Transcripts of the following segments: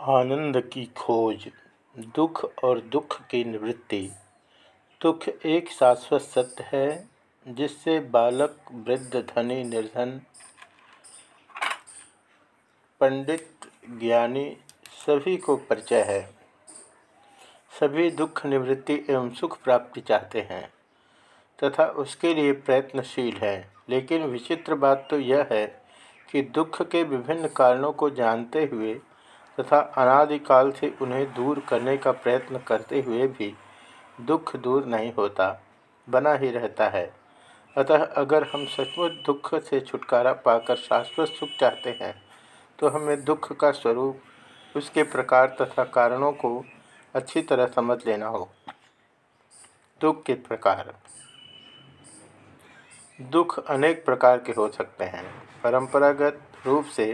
आनंद की खोज, दुख और दुख की निवृत्ति। दुख एक शाश्वत सत्य है, जिससे बालक, वृद्ध, धनी, निर्धन, पंडित, ज्ञानी सभी को परिचय है। सभी दुख, निवृत्ति एवं सुख प्राप्ति चाहते हैं तथा उसके लिए प्रयत्नशील है। लेकिन विचित्र बात तो यह है कि दुख के विभिन्न कारणों को जानते हुए तथा अनादिकाल से उन्हें दूर करने का प्रयत्न करते हुए भी दुख दूर नहीं होता, बना ही रहता है। अतः अगर हम सचमुच दुख से छुटकारा पाकर शाश्वत सुख चाहते हैं तो हमें दुख का स्वरूप, उसके प्रकार तथा कारणों को अच्छी तरह समझ लेना हो। दुख के प्रकार। दुख अनेक प्रकार के हो सकते हैं। परंपरागत रूप से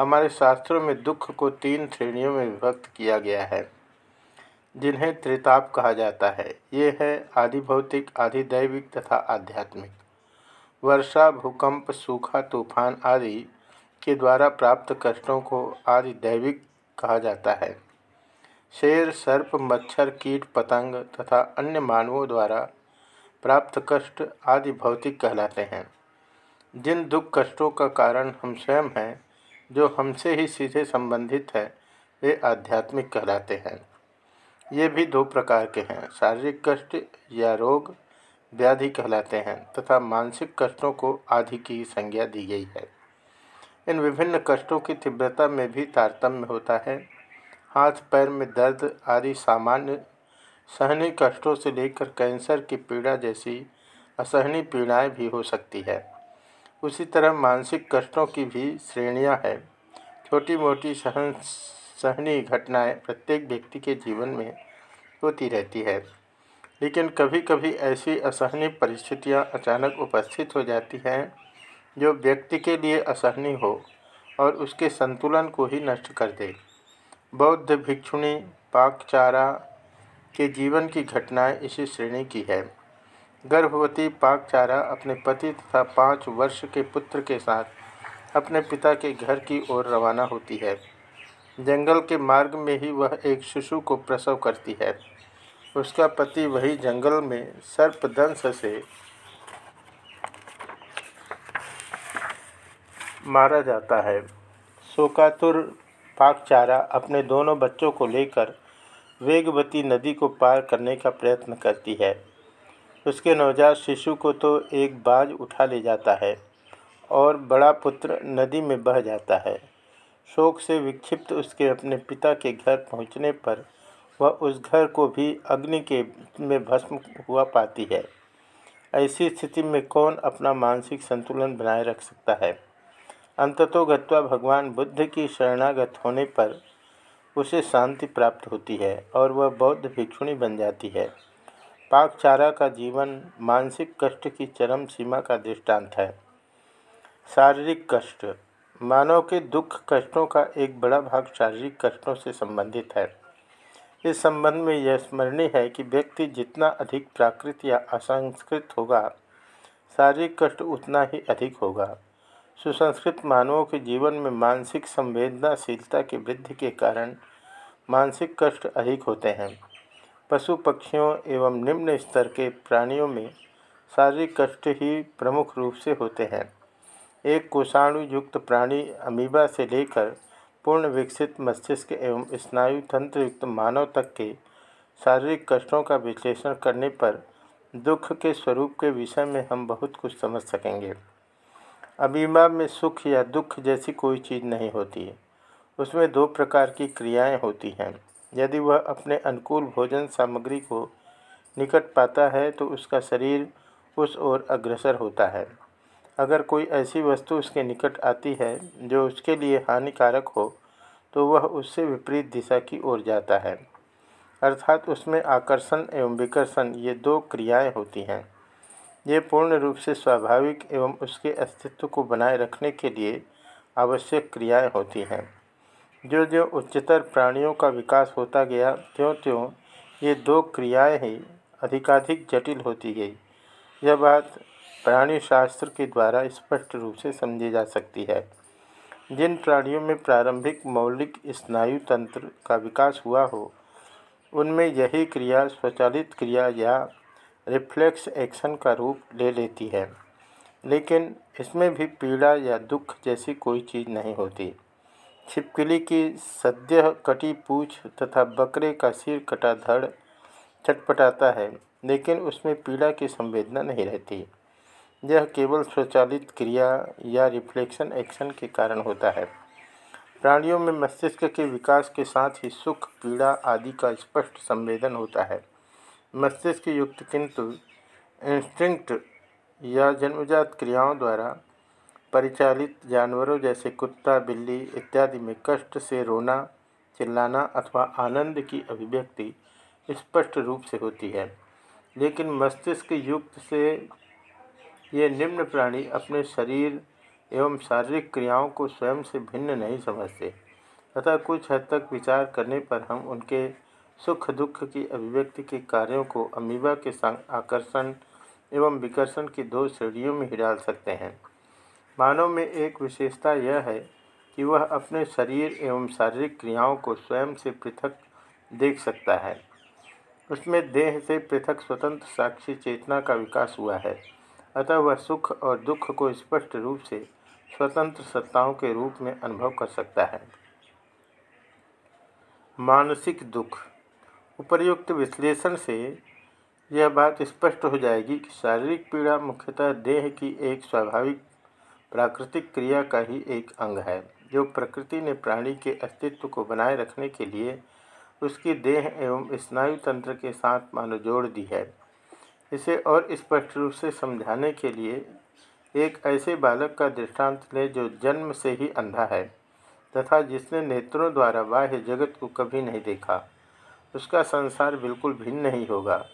हमारे शास्त्रों में दुख को तीन श्रेणियों में विभक्त किया गया है, जिन्हें त्रिताप कहा जाता है। ये है आधि भौतिक दैविक तथा आध्यात्मिक। वर्षा, भूकंप, सूखा, तूफ़ान आदि के द्वारा प्राप्त कष्टों को आदि दैविक कहा जाता है। शेर, सर्प, मच्छर, कीट, पतंग तथा अन्य मानवों द्वारा प्राप्त कष्ट आदि भौतिक कहलाते हैं। जिन दुख कष्टों का कारण हम स्वयं हैं जो हमसे ही सीधे संबंधित है, वे आध्यात्मिक कहलाते हैं। ये भी दो प्रकार के हैं, शारीरिक कष्ट या रोग व्याधि कहलाते हैं, तथा मानसिक कष्टों को आदि की संज्ञा दी गई है। इन विभिन्न कष्टों की तीव्रता में भी तारतम्य होता है। हाथ, पैर में दर्द आदि सामान्य सहनी कष्टों से लेकर कैंसर की पीड़ा जैसी असहनीय पीड़ाएँ भी हो सकती है। उसी तरह मानसिक कष्टों की भी श्रेणियाँ हैं। छोटी मोटी सहन सहनी घटनाएँ प्रत्येक व्यक्ति के जीवन में होती रहती है। लेकिन कभी कभी ऐसी असहनीय परिस्थितियाँ अचानक उपस्थित हो जाती हैं, जो व्यक्ति के लिए असहनीय हो और उसके संतुलन को ही नष्ट कर दे। बौद्ध भिक्षुणी पाकचारा के जीवन की घटनाएँ इसी श्रेणी की है। गर्भवती पाकचारा अपने पति तथा पाँच वर्ष के पुत्र के साथ अपने पिता के घर की ओर रवाना होती है। जंगल के मार्ग में ही वह एक शिशु को प्रसव करती है। उसका पति वही जंगल में सर्पदंश से मारा जाता है। शोकातुर पाकचारा अपने दोनों बच्चों को लेकर वेगवती नदी को पार करने का प्रयत्न करती है। उसके नवजात शिशु को तो एक बाज उठा ले जाता है और बड़ा पुत्र नदी में बह जाता है। शोक से विक्षिप्त उसके अपने पिता के घर पहुँचने पर वह उस घर को भी अग्नि के में भस्म हुआ पाती है। ऐसी स्थिति में कौन अपना मानसिक संतुलन बनाए रख सकता है? अंततोगत्वा भगवान बुद्ध की शरणागत होने पर उसे शांति प्राप्त होती है और वह बौद्ध भिक्षुणी बन जाती है। पाकचारा का जीवन मानसिक कष्ट की चरम सीमा का दृष्टांत है। शारीरिक कष्ट, मानव के दुख कष्टों का एक बड़ा भाग शारीरिक कष्टों से संबंधित है। इस संबंध में यह स्मरणीय है कि व्यक्ति जितना अधिक प्राकृत या असंस्कृत होगा, शारीरिक कष्ट उतना ही अधिक होगा। सुसंस्कृत मानवों के जीवन में मानसिक संवेदनाशीलता की वृद्धि के कारण मानसिक कष्ट अधिक होते हैं। पशु पक्षियों एवं निम्न स्तर के प्राणियों में शारीरिक कष्ट ही प्रमुख रूप से होते हैं। एक कोषाणु युक्त प्राणी अमीबा से लेकर पूर्ण विकसित मस्तिष्क एवं स्नायु तंत्र युक्त मानव तक के शारीरिक कष्टों का विश्लेषण करने पर दुख के स्वरूप के विषय में हम बहुत कुछ समझ सकेंगे। अमीबा में सुख या दुख जैसी कोई चीज़ नहीं होती उसमें दो प्रकार की क्रियाएँ होती हैं। यदि वह अपने अनुकूल भोजन सामग्री को निकट पाता है तो उसका शरीर उस ओर अग्रसर होता है। अगर कोई ऐसी वस्तु उसके निकट आती है, जो उसके लिए हानिकारक हो तो वह उससे विपरीत दिशा की ओर जाता है। अर्थात उसमें आकर्षण एवं विकर्षण ये दो क्रियाएँ होती हैं। ये पूर्ण रूप से स्वाभाविक एवं उसके अस्तित्व को बनाए रखने के लिए आवश्यक क्रियाएँ होती हैं। जो जो उच्चतर प्राणियों का विकास होता गया त्यों त्यों ये दो क्रियाएँ ही अधिकाधिक जटिल होती गई। यह बात प्राणी शास्त्र के द्वारा स्पष्ट रूप से समझी जा सकती है। जिन प्राणियों में प्रारंभिक मौलिक स्नायु तंत्र का विकास हुआ हो, उनमें यही क्रिया, स्वचालित क्रिया या रिफ्लेक्स एक्शन का रूप ले लेती है। लेकिन इसमें भी पीड़ा या दुख जैसी कोई चीज़ नहीं होती। छिपकली की सद्य कटी पूछ तथा बकरे का सिर कटा धड़ छटपटाता है, लेकिन उसमें पीड़ा की संवेदना नहीं रहती। यह केवल स्वचालित क्रिया या रिफ्लेक्शन एक्शन के कारण होता है। प्राणियों में मस्तिष्क के विकास के साथ ही सुख, पीड़ा आदि का स्पष्ट संवेदन होता है। मस्तिष्क युक्त किंतु इंस्टिंक्ट या जन्मजात क्रियाओं द्वारा परिचालित जानवरों जैसे कुत्ता, बिल्ली इत्यादि में कष्ट से रोना, चिल्लाना अथवा आनंद की अभिव्यक्ति स्पष्ट रूप से होती है। लेकिन मस्तिष्क युक्त से ये निम्न प्राणी अपने शरीर एवं शारीरिक क्रियाओं को स्वयं से भिन्न नहीं समझते। अतः कुछ हद तक विचार करने पर हम उनके सुख दुख की अभिव्यक्ति के कार्यों को अमीबा के संग आकर्षण एवं विकर्षण की दो श्रेणियों में ही डाल सकते हैं। मानव में एक विशेषता यह है कि वह अपने शरीर एवं शारीरिक क्रियाओं को स्वयं से पृथक देख सकता है। उसमें देह से पृथक स्वतंत्र साक्षी चेतना का विकास हुआ है। अतः वह सुख और दुख को स्पष्ट रूप से स्वतंत्र सत्ताओं के रूप में अनुभव कर सकता है। मानसिक दुख। उपर्युक्त विश्लेषण से यह बात स्पष्ट हो जाएगी कि शारीरिक पीड़ा मुख्यतः देह की एक स्वाभाविक प्राकृतिक क्रिया का ही एक अंग है। जो प्रकृति ने प्राणी के अस्तित्व को बनाए रखने के लिए उसकी देह एवं स्नायु तंत्र के साथ मानो जोड़ दी है। इसे और स्पष्ट रूप से समझाने के लिए एक ऐसे बालक का दृष्टांत लें जो जन्म से ही अंधा है तथा जिसने नेत्रों द्वारा बाह्य जगत को कभी नहीं देखा। उसका संसार बिल्कुल भिन्न नहीं होगा।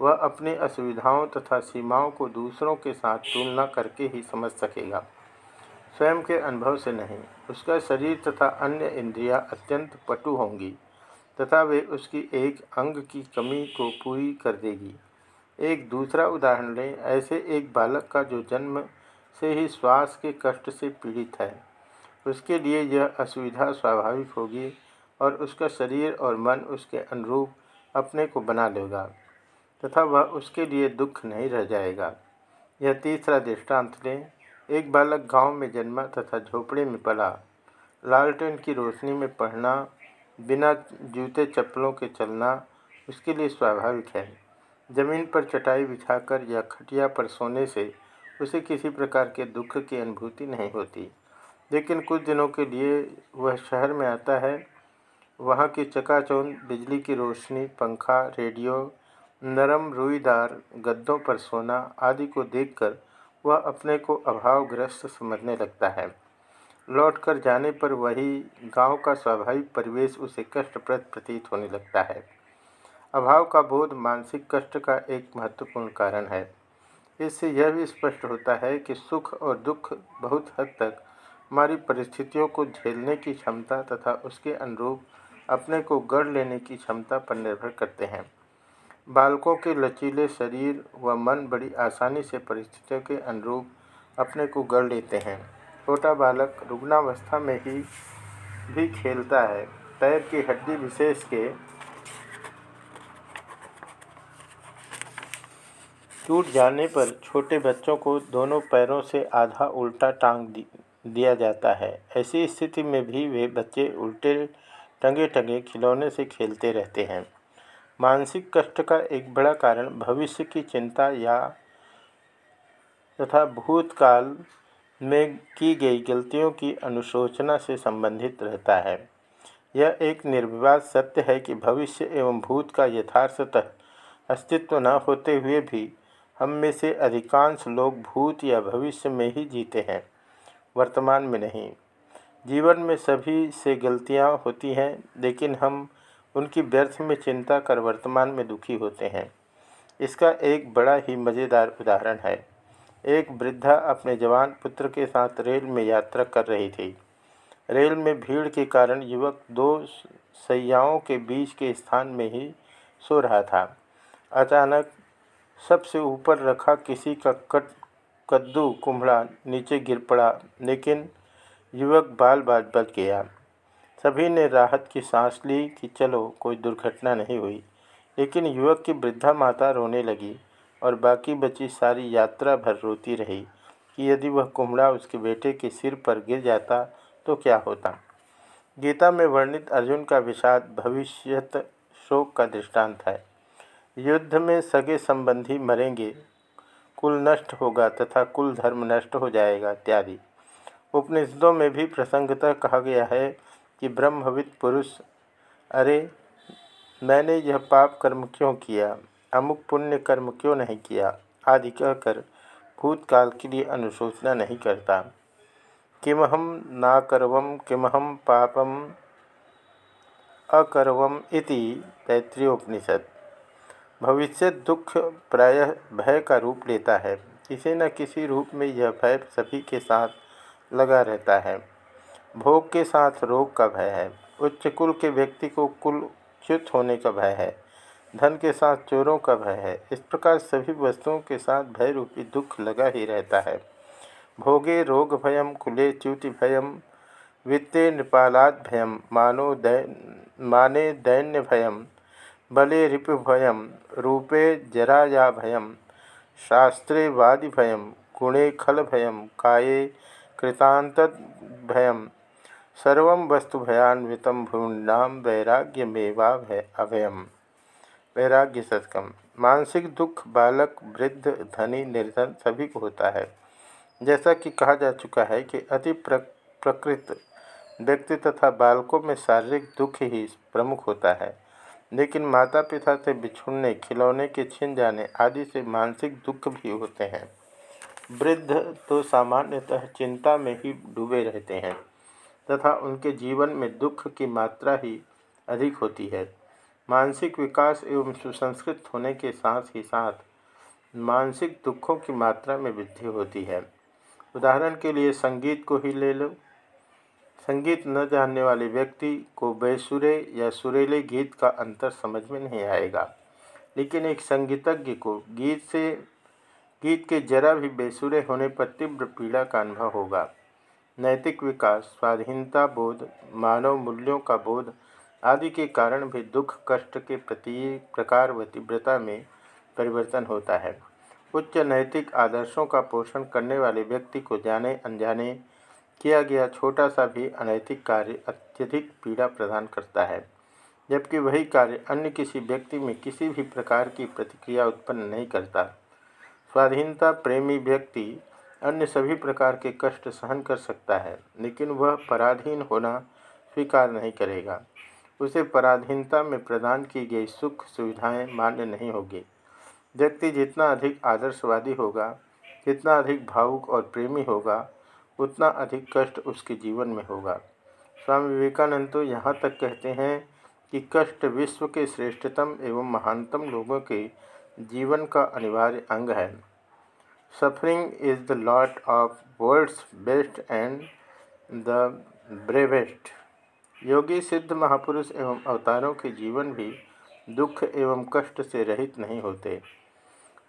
वह अपनी असुविधाओं तथा सीमाओं को दूसरों के साथ तुलना करके ही समझ सकेगा। स्वयं के अनुभव से नहीं, उसका शरीर तथा अन्य इंद्रियाँ अत्यंत पटु होंगी, तथा वे उसकी एक अंग की कमी को पूरी कर देगी। एक दूसरा उदाहरण लें, ऐसे एक बालक का जो जन्म से ही श्वास के कष्ट से पीड़ित है, उसके लिए यह असुविधा स्वाभाविक होगी और उसका शरीर और मन उसके अनुरूप अपने को बना लेगा। तथा वह उसके लिए दुख नहीं रह जाएगा। यह तीसरा दृष्टांत लें। एक बालक गाँव में जन्मा तथा झोपड़े में पला लालटेन की रोशनी में पढ़ना, बिना जूते चप्पलों के चलना उसके लिए स्वाभाविक है। ज़मीन पर चटाई बिछाकर या खटिया पर सोने से उसे किसी प्रकार के दुख की अनुभूति नहीं होती। लेकिन कुछ दिनों के लिए वह शहर में आता है। वहाँ की चकाचौंध, बिजली की रोशनी, पंखा, रेडियो नरम, रुईदार, गद्दों पर सोना आदि को देखकर वह अपने को अभावग्रस्त समझने लगता है। लौटकर जाने पर वही गाँव का स्वाभाविक परिवेश उसे कष्टप्रद प्रतीत होने लगता है। अभाव का बोध मानसिक कष्ट का एक महत्वपूर्ण कारण है। इससे यह भी स्पष्ट होता है कि सुख और दुख बहुत हद तक हमारी परिस्थितियों को झेलने की क्षमता तथा उसके अनुरूप अपने को गढ़ लेने की क्षमता पर निर्भर करते हैं। बालकों के लचीले शरीर व मन बड़ी आसानी से परिस्थितियों के अनुरूप अपने को गढ़ लेते हैं। छोटा बालक रुग्णावस्था में ही भी खेलता है। पैर की हड्डी विशेष के टूट जाने पर छोटे बच्चों को दोनों पैरों से आधा उल्टा टांग दिया जाता है। ऐसी स्थिति में भी वे बच्चे उल्टे टंगे टंगे खिलौने से खेलते रहते हैं। मानसिक कष्ट का एक बड़ा कारण भविष्य की चिंता या तथा भूतकाल में की गई गलतियों की अनुशोचना से संबंधित रहता है। यह एक निर्विवाद सत्य है कि भविष्य एवं भूत का यथार्थतः अस्तित्व न होते हुए भी हम में से अधिकांश लोग भूत या भविष्य में ही जीते हैं, वर्तमान में नहीं। जीवन में सभी से गलतियाँ होती हैं, लेकिन हम उनकी व्यर्थ में चिंता कर वर्तमान में दुखी होते हैं। इसका एक बड़ा ही मज़ेदार उदाहरण है। एक वृद्धा अपने जवान पुत्र के साथ रेल में यात्रा कर रही थी। रेल में भीड़ के कारण युवक दो सैयाओं के बीच के स्थान में ही सो रहा था। अचानक सबसे ऊपर रखा किसी का कट, कद्दू कुम्हड़ा नीचे गिर पड़ा, लेकिन युवक बाल बाल बच गया। सभी ने राहत की सांस ली कि चलो, कोई दुर्घटना नहीं हुई। लेकिन युवक की वृद्धा माता रोने लगी और बाकी बची सारी यात्रा भर रोती रही कि यदि वह कुम्हड़ा उसके बेटे के सिर पर गिर जाता तो क्या होता? गीता में वर्णित अर्जुन का विषाद भविष्यत शोक का दृष्टांत है। युद्ध में सगे संबंधी मरेंगे, कुल नष्ट होगा तथा कुल धर्म नष्ट हो जाएगा, इत्यादि। उपनिषदों में भी प्रसंगतः कहा गया है कि ब्रह्मविद पुरुष, अरे, मैंने यह पाप कर्म क्यों किया? अमुक पुण्य कर्म क्यों नहीं किया? आदि कहकर भूतकाल के लिए अनुशोचना नहीं करता। किमहम नाकर्वम किमहम पापम अकर्वम इति तैत्रीयोपनिषद भविष्य दुख प्रायः भय का रूप लेता है। किसी न किसी रूप में यह भय सभी के साथ लगा रहता है। भोग के साथ रोग का भय है। उच्च कुल के व्यक्ति को कुल च्युत होने का भय है। धन के साथ चोरों का भय है। इस प्रकार सभी वस्तुओं के साथ भय रूपी दुख लगा ही रहता है। भोगे रोग भयम, कुले च्युति भयम, वित्ते नृपालाद भयम, मानो दै, माने दैन्य भयम, बले रिपु भयम, रूपे जराया भयम, शास्त्रे वादि भयम, गुणे खल भयम, काये कृतांत भयम सर्व वस्तु भयान्वित भूणाम वैराग्यमेवा अभयम। वैराग्य सत्कम मानसिक दुख, बालक, वृद्ध, धनी, निर्धन सभी को होता है। जैसा कि कहा जा चुका है कि अति प्रकृत व्यक्ति तथा बालकों में शारीरिक दुख ही प्रमुख होता है। लेकिन माता पिता से बिछुड़ने, खिलौने के छिन जाने आदि से मानसिक दुख भी होते हैं। वृद्ध तो सामान्यतः चिंता में ही डूबे रहते हैं। तथा उनके जीवन में दुख की मात्रा ही अधिक होती है। मानसिक विकास एवं सुसंस्कृत होने के साथ ही साथ मानसिक दुखों की मात्रा में वृद्धि होती है। उदाहरण के लिए संगीत को ही ले लो। संगीत न जानने वाले व्यक्ति को बेसुरे या सुरीले गीत का अंतर समझ में नहीं आएगा। लेकिन एक संगीतज्ञ को गीत से, गीत के जरा भी बेसुरे होने पर तीव्र पीड़ा का अनुभव होगा। नैतिक विकास, स्वाधीनता बोध, मानव मूल्यों का बोध आदि के कारण भी दुख, कष्ट के प्रति प्रकार व तीव्रता में परिवर्तन होता है। उच्च नैतिक आदर्शों का पोषण करने वाले व्यक्ति को जाने, अनजाने किया गया छोटा सा भी अनैतिक कार्य अत्यधिक पीड़ा प्रदान करता है, जबकि वही कार्य अन्य किसी व्यक्ति में किसी भी प्रकार की प्रतिक्रिया उत्पन्न नहीं करता। स्वाधीनता प्रेमी व्यक्ति अन्य सभी प्रकार के कष्ट सहन कर सकता है, लेकिन वह पराधीन होना स्वीकार नहीं करेगा। उसे पराधीनता में प्रदान की गई सुख सुविधाएँ मान्य नहीं होगी। व्यक्ति जितना अधिक आदर्शवादी होगा, जितना अधिक भावुक और प्रेमी होगा, उतना अधिक कष्ट उसके जीवन में होगा। स्वामी विवेकानंद तो यहाँ तक कहते हैं कि कष्ट विश्व के श्रेष्ठतम एवं महानतम लोगों के जीवन का अनिवार्य अंग है। Suffering is the lot of world's best and the bravest. योगी सिद्ध महापुरुष एवं अवतारों के जीवन भी दुख एवं कष्ट से रहित नहीं होते।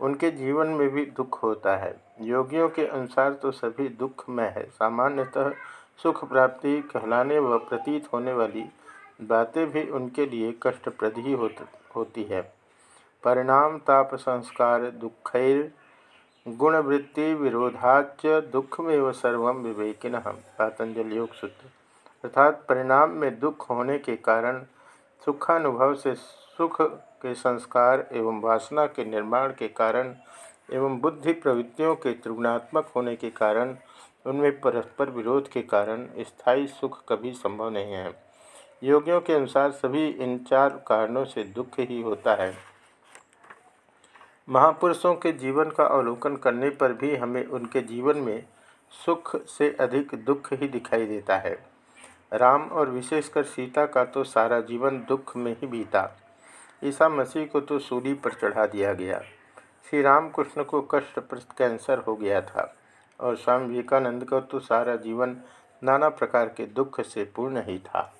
उनके जीवन में भी दुख होता है। योगियों के अनुसार तो सभी दुख में है। सामान्यतः सुख प्राप्ति कहलाने व प्रतीत होने वाली बातें भी उनके लिए कष्टप्रद ही होती है। परिणाम, ताप, संस्कार, दुखैर गुणवृत्ति विरोधाच दुखमेव सर्व विवेकिन पातंजल योग सूत्र अर्थात परिणाम में दुख होने के कारण सुखानुभव से सुख के संस्कार एवं वासना के निर्माण के कारण एवं बुद्धि प्रवृत्तियों के त्रिगुणात्मक होने के कारण उनमें परस्पर विरोध के कारण स्थायी सुख कभी संभव नहीं है। योगियों के अनुसार सभी इन चार कारणों से दुख ही होता है। महापुरुषों के जीवन का अवलोकन करने पर भी हमें उनके जीवन में सुख से अधिक दुख ही दिखाई देता है। राम और विशेषकर सीता का तो सारा जीवन दुख में ही बीता। ईसा मसीह को तो सूली पर चढ़ा दिया गया। श्री रामकृष्ण को कष्टप्रस्त कैंसर हो गया था और स्वामी विवेकानंद का तो सारा जीवन नाना प्रकार के दुख से पूर्ण ही था।